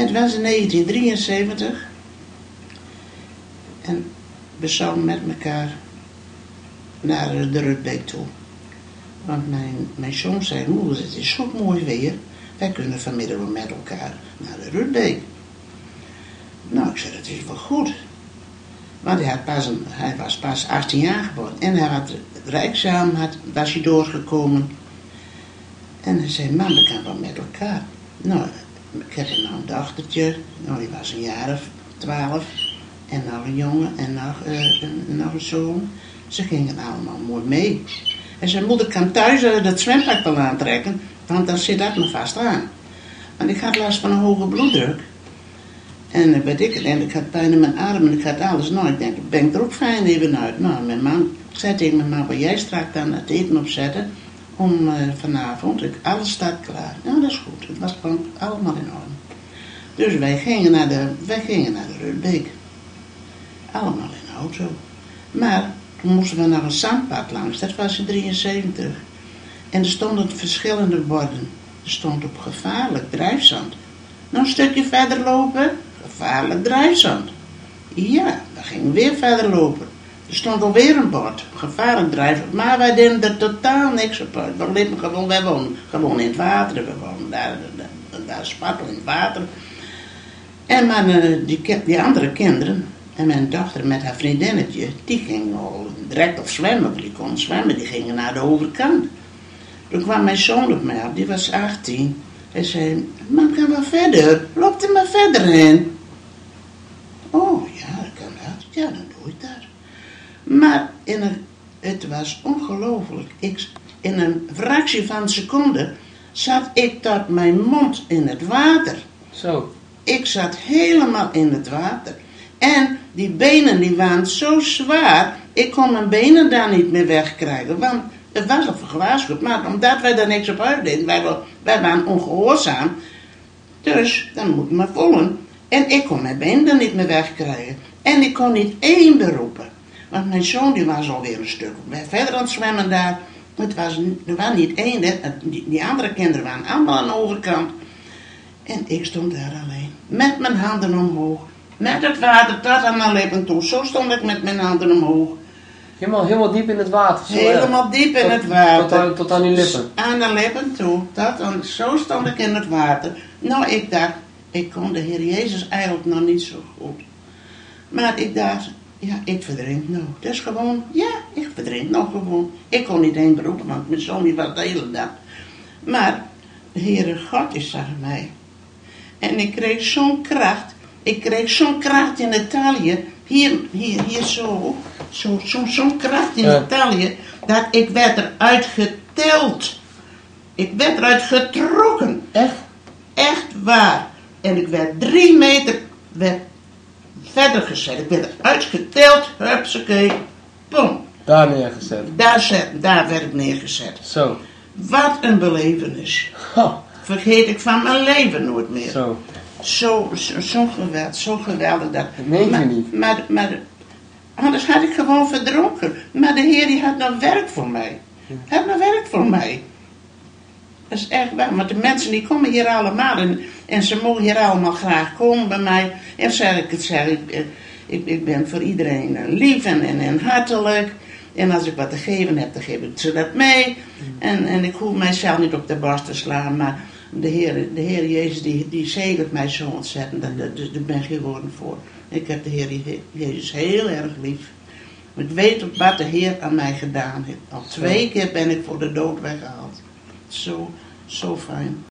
Het was in 1973. En we zouden met elkaar naar de Rutbeek toe. Want mijn, mijn zoon zei, moeder, het is zo mooi weer. Wij kunnen vanmiddag met elkaar naar de Rutbeek. Nou, ik zei, dat is wel goed. Want hij, pas hij was pas 18 jaar geworden. En hij had het rijksjaam, had, was hij doorgekomen. En hij zei, mam, we gaan wel met elkaar. Nou, ik heb nou een dochtertje. Nou, die was een jaar of twaalf. En nog een jongen en nog, eh, een, nog een zoon. Ze gingen allemaal mooi mee. En zijn moeder kan thuis uh, dat zwembad wel aantrekken, want dan zit dat me vast aan. Want ik had last van een hoge bloeddruk. En uh, weet ik, en ik had pijn in mijn arm en ik had alles. Nou, ik denk, ik ben er ook fijn even uit. Nou, mijn man zei tegen mijn man, wil jij straks dan het eten opzetten? Om uh, vanavond, ik, alles staat klaar. Nou, dat is goed. Het was gewoon allemaal in orde. Dus wij gingen naar de, wij gingen naar de Rutbeek. Allemaal in auto. Maar toen moesten we naar een zandpad langs, dat was in 73. En er stonden verschillende borden. Er stond op gevaarlijk drijfzand. Nou, een stukje verder lopen, gevaarlijk drijfzand. Ja, we gingen weer verder lopen. Er stond alweer een bord, drijfzand. Maar wij deden er totaal niks op. We gewoon, wij woonden gewoon in het water. We woonden daar, daar, daar spartel in het water. En maar, uh, die, die andere kinderen, en mijn dochter met haar vriendinnetje, die ging al direct op zwemmen, die kon zwemmen, die gingen naar de overkant. Toen kwam mijn zoon op mij op, die was 18. Hij zei, mam, ga maar verder, loop er maar verder in. Oh, ja, dat kan dat. Ja, dan doe ik dat. Maar in een, het was ongelooflijk. Ik, in een fractie van een seconde zat ik tot mijn mond in het water. Zo. Ik zat helemaal in het water. En die benen die waren zo zwaar, ik kon mijn benen daar niet meer wegkrijgen. Want het was al gewaarschuwd, maar omdat wij daar niks op uitdeden, wij, wij waren ongehoorzaam. Dus dan moet ik me voelen. En ik kon mijn benen er niet meer wegkrijgen. En ik kon niet één beroepen. Want mijn zoon die was alweer een stuk verder aan het zwemmen daar. Het was, er was niet één, hè. Die, die andere kinderen waren allemaal aan de overkant. En ik stond daar alleen, met mijn handen omhoog. Met het water tot aan mijn lippen toe. Zo stond ik met mijn handen omhoog. Helemaal, helemaal diep in het water. Zo, helemaal diep in tot, het water. Tot aan, tot aan die lippen. Aan de lippen toe. Aan, zo stond ik in het water. Nou, ik dacht, ik kon de Heer Jezus eigenlijk nog niet zo goed. Maar ik dacht, ja, ik verdrink nou. Dat is gewoon, ja, ik verdrink nog gewoon. Ik kon niet één beroepen, want mijn zoon die was de hele dag. Maar de Heere God is zag mij. En ik kreeg zo'n kracht. Ik kreeg zo'n kracht in taille. Hier, hier, hier zo. Zo'n zo, zo kracht in Ja. de taille. Dat ik werd eruit geteld. Ik werd eruit getrokken. Echt? Echt waar. En ik werd drie meter werd verder gezet. Ik werd eruit geteld. Hupsakee. Boom. Daar neergezet. Daar, zet, daar werd ik neergezet. Zo. Wat een belevenis. Vergeet ik van mijn leven nooit meer. Zo. Zo, zo, zo geweldig, zo geweldig dat. Dat meen je maar, niet. Maar, maar, anders had ik gewoon verdronken. Maar de Heer die had nog werk voor mij. Hij had nog werk voor mij. Dat is echt waar, want de mensen die komen hier allemaal en, en ze mogen hier allemaal graag komen bij mij. En zeg ik het zeg, ik, eh, ik, ik ben voor iedereen eh, lief en, en, en hartelijk. En als ik wat te geven heb, dan geef ik ze dat mee. En, en ik hoef mijzelf niet op de borst te slaan, maar de Heer, de Heer Jezus die, die zegent mij zo ontzettend. Daar, daar, daar ben ik geen woorden voor. Ik heb de Heer Jezus heel erg lief. Ik weet wat de Heer aan mij gedaan heeft. Al twee keer ben ik voor de dood weggehaald. Zo, zo fijn.